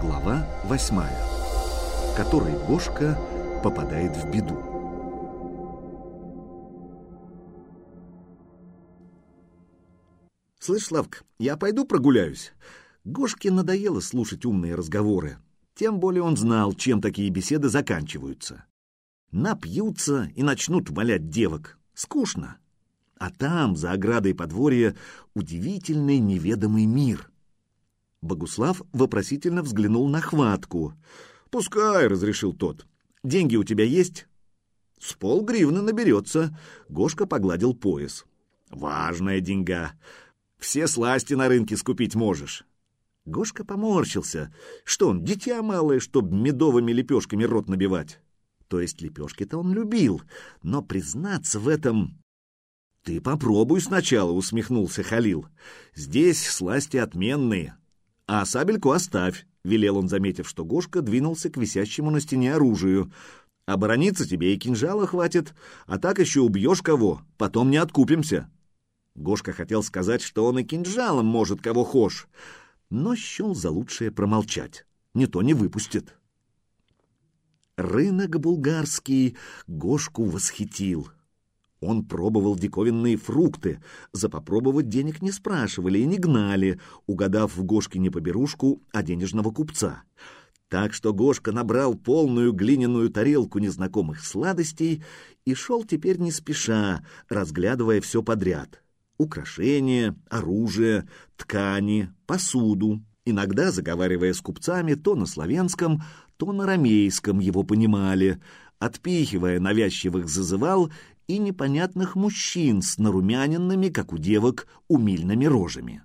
Глава восьмая, в которой Гошка попадает в беду. «Слышь, Славка, я пойду прогуляюсь». Гошке надоело слушать умные разговоры. Тем более он знал, чем такие беседы заканчиваются. Напьются и начнут валять девок. Скучно. А там, за оградой подворья, удивительный неведомый мир. Богуслав вопросительно взглянул на хватку. «Пускай», — разрешил тот. «Деньги у тебя есть?» «С полгривны наберется», — Гошка погладил пояс. «Важная деньга. Все сласти на рынке скупить можешь». Гошка поморщился. Что он, дитя малое, чтоб медовыми лепешками рот набивать? То есть лепешки-то он любил, но признаться в этом... «Ты попробуй сначала», — усмехнулся Халил. «Здесь сласти отменные. А сабельку оставь», — велел он, заметив, что Гошка двинулся к висящему на стене оружию. «Оборониться тебе и кинжала хватит, а так еще убьешь кого, потом не откупимся». Гошка хотел сказать, что он и кинжалом может кого хошь, но счел за лучшее промолчать. Не то не выпустит. Рынок булгарский Гошку восхитил. Он пробовал диковинные фрукты, за попробовать денег не спрашивали и не гнали, угадав в Гошкине поберушку, а денежного купца. Так что Гошка набрал полную глиняную тарелку незнакомых сладостей и шел теперь не спеша, разглядывая все подряд. Украшения, оружие, ткани, посуду, иногда заговаривая с купцами то на славянском, то на рамейском его понимали, отпихивая навязчивых зазывал и непонятных мужчин с нарумяненными, как у девок, умильными рожами.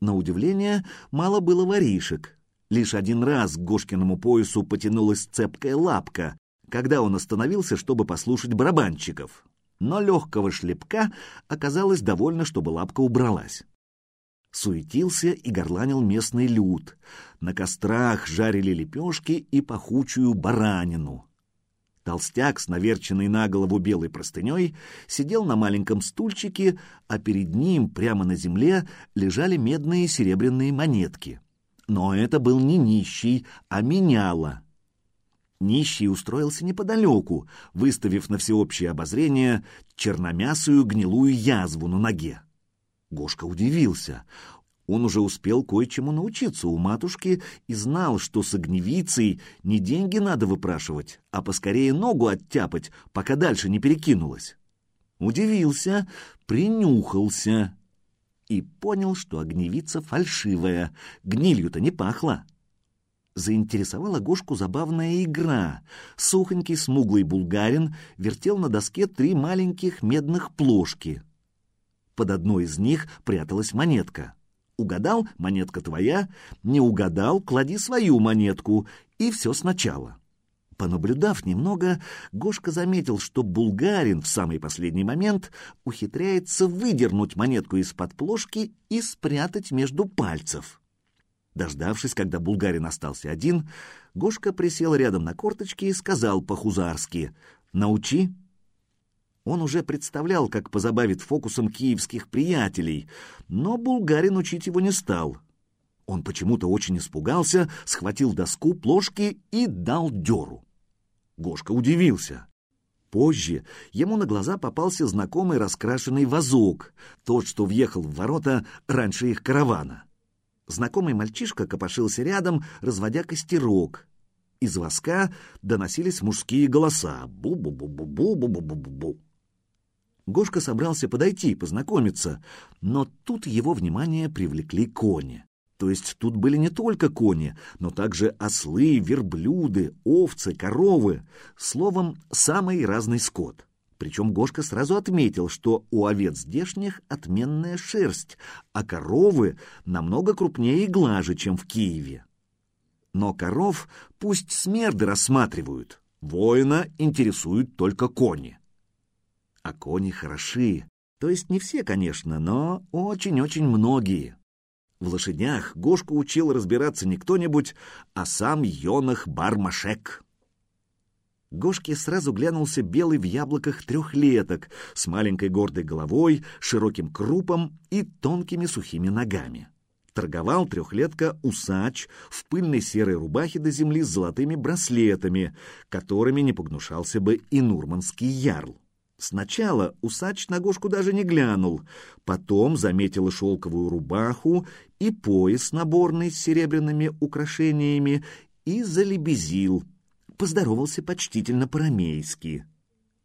На удивление, мало было воришек. Лишь один раз к Гошкиному поясу потянулась цепкая лапка, когда он остановился, чтобы послушать барабанщиков. Но легкого шлепка оказалось довольно, чтобы лапка убралась. Суетился и горланил местный люд. На кострах жарили лепешки и пахучую баранину. Толстяк с наверченной на голову белой простыней сидел на маленьком стульчике, а перед ним прямо на земле лежали медные и серебряные монетки. Но это был не нищий, а меняла. Нищий устроился неподалеку, выставив на всеобщее обозрение черномясую гнилую язву на ноге. Гошка удивился. Он уже успел кое-чему научиться у матушки и знал, что с огневицей не деньги надо выпрашивать, а поскорее ногу оттяпать, пока дальше не перекинулась. Удивился, принюхался и понял, что огневица фальшивая, гнилью-то не пахла. Заинтересовала Гошку забавная игра. Сухонький смуглый булгарин вертел на доске три маленьких медных плошки. Под одной из них пряталась монетка — Угадал — монетка твоя, не угадал — клади свою монетку, и все сначала. Понаблюдав немного, Гошка заметил, что булгарин в самый последний момент ухитряется выдернуть монетку из-под плошки и спрятать между пальцев. Дождавшись, когда булгарин остался один, Гошка присел рядом на корточки и сказал по-хузарски «Научи». Он уже представлял, как позабавит фокусом киевских приятелей, но булгарин учить его не стал. Он почему-то очень испугался, схватил доску, плошки и дал дёру. Гошка удивился. Позже ему на глаза попался знакомый раскрашенный вазок, тот, что въехал в ворота раньше их каравана. Знакомый мальчишка копошился рядом, разводя костерок. Из воска доносились мужские голоса. Бу-бу-бу-бу-бу-бу-бу-бу-бу. Гошка собрался подойти и познакомиться, но тут его внимание привлекли кони. То есть тут были не только кони, но также ослы, верблюды, овцы, коровы, словом, самый разный скот. Причем Гошка сразу отметил, что у овец здешних отменная шерсть, а коровы намного крупнее и глаже, чем в Киеве. Но коров пусть смерды рассматривают, воина интересуют только кони. А кони хороши. То есть не все, конечно, но очень-очень многие. В лошадях Гошку учил разбираться не кто-нибудь, а сам Йонах Бармашек. Гошке сразу глянулся белый в яблоках трехлеток с маленькой гордой головой, широким крупом и тонкими сухими ногами. Торговал трехлетка усач в пыльной серой рубахе до земли с золотыми браслетами, которыми не погнушался бы и нурманский ярл. Сначала усач на Гошку даже не глянул, потом заметил шелковую рубаху и пояс наборный с серебряными украшениями и залебезил, поздоровался почтительно по-рамейски.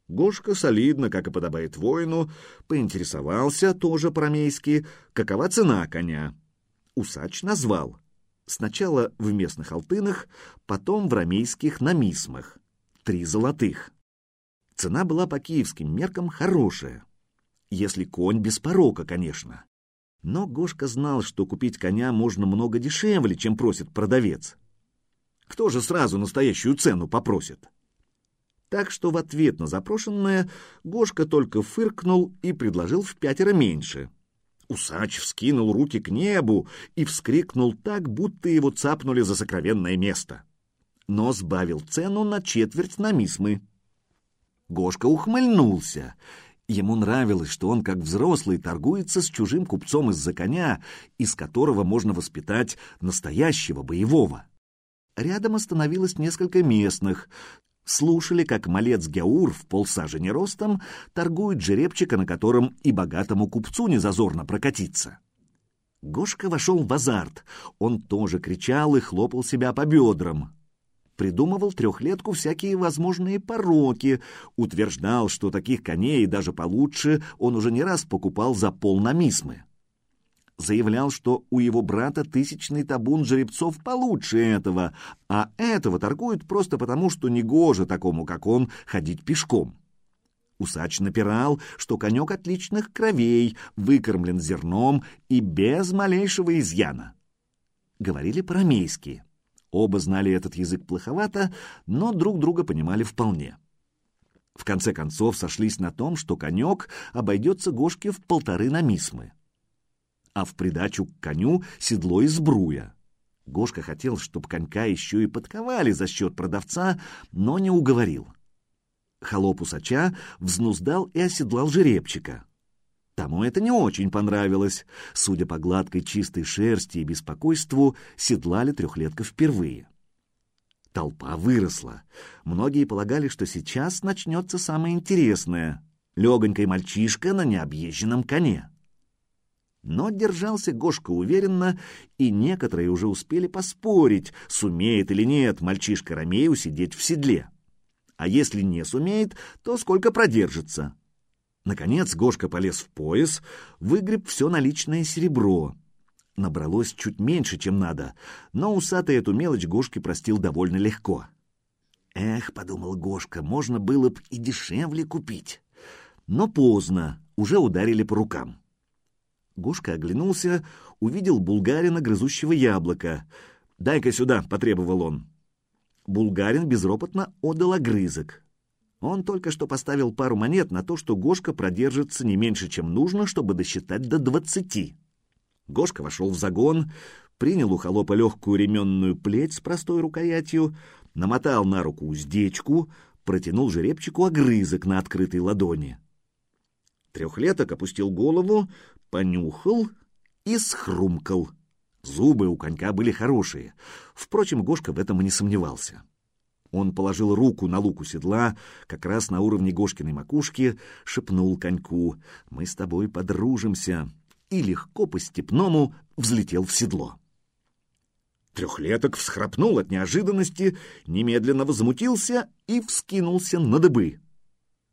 Гошка солидно, как и подобает воину, поинтересовался тоже по-рамейски, какова цена коня. Усач назвал. Сначала в местных алтынах, потом в рамейских намисмах. Три золотых. Цена была по киевским меркам хорошая. Если конь без порока, конечно. Но Гошка знал, что купить коня можно много дешевле, чем просит продавец. Кто же сразу настоящую цену попросит? Так что в ответ на запрошенное Гошка только фыркнул и предложил в пятеро меньше. Усач вскинул руки к небу и вскрикнул так, будто его цапнули за сокровенное место. Но сбавил цену на четверть на мисмы. Гошка ухмыльнулся. Ему нравилось, что он, как взрослый, торгуется с чужим купцом из-за коня, из которого можно воспитать настоящего боевого. Рядом остановилось несколько местных. Слушали, как малец Гяур в полсажени ростом торгует жеребчика, на котором и богатому купцу не зазорно прокатиться. Гошка вошел в азарт. Он тоже кричал и хлопал себя по бедрам придумывал трехлетку всякие возможные пороки, утверждал, что таких коней, даже получше, он уже не раз покупал за полнамисмы. Заявлял, что у его брата тысячный табун жеребцов получше этого, а этого торгуют просто потому, что негоже такому, как он, ходить пешком. Усач напирал, что конек отличных кровей, выкормлен зерном и без малейшего изъяна. Говорили по-рамейски. Оба знали этот язык плоховато, но друг друга понимали вполне. В конце концов сошлись на том, что конек обойдется Гошке в полторы намисмы. А в придачу к коню седло из бруя. Гошка хотел, чтобы конька еще и подковали за счет продавца, но не уговорил. Холоп усача взнуздал и оседлал жеребчика. Тому это не очень понравилось. Судя по гладкой чистой шерсти и беспокойству, седлали трехлетка впервые. Толпа выросла. Многие полагали, что сейчас начнется самое интересное — легонький мальчишка на необъезженном коне. Но держался Гошка уверенно, и некоторые уже успели поспорить, сумеет или нет мальчишка Ромею сидеть в седле. А если не сумеет, то сколько продержится. Наконец Гошка полез в пояс, выгреб все наличное серебро. Набралось чуть меньше, чем надо, но усатый эту мелочь Гошке простил довольно легко. «Эх», — подумал Гошка, — «можно было б и дешевле купить». Но поздно, уже ударили по рукам. Гошка оглянулся, увидел булгарина, грызущего яблоко. «Дай-ка сюда», — потребовал он. Булгарин безропотно отдал огрызок. Он только что поставил пару монет на то, что Гошка продержится не меньше, чем нужно, чтобы досчитать до двадцати. Гошка вошел в загон, принял у холопа легкую ременную плеть с простой рукоятью, намотал на руку уздечку, протянул жеребчику огрызок на открытой ладони. Трехлеток опустил голову, понюхал и схрумкал. Зубы у конька были хорошие. Впрочем, Гошка в этом и не сомневался. Он положил руку на луку седла, как раз на уровне Гошкиной макушки, шепнул коньку «Мы с тобой подружимся» и легко по-степному взлетел в седло. Трехлеток всхрапнул от неожиданности, немедленно возмутился и вскинулся на дыбы.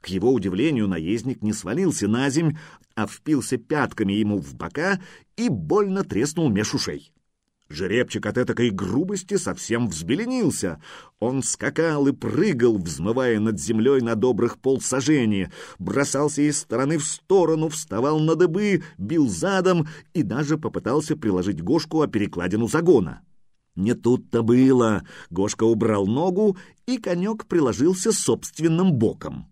К его удивлению, наездник не свалился на земь, а впился пятками ему в бока и больно треснул меж ушей. Жеребчик от этакой грубости совсем взбеленился. Он скакал и прыгал, взмывая над землей на добрых полсажения, бросался из стороны в сторону, вставал на дыбы, бил задом и даже попытался приложить Гошку о перекладину загона. Не тут-то было. Гошка убрал ногу, и конек приложился собственным боком.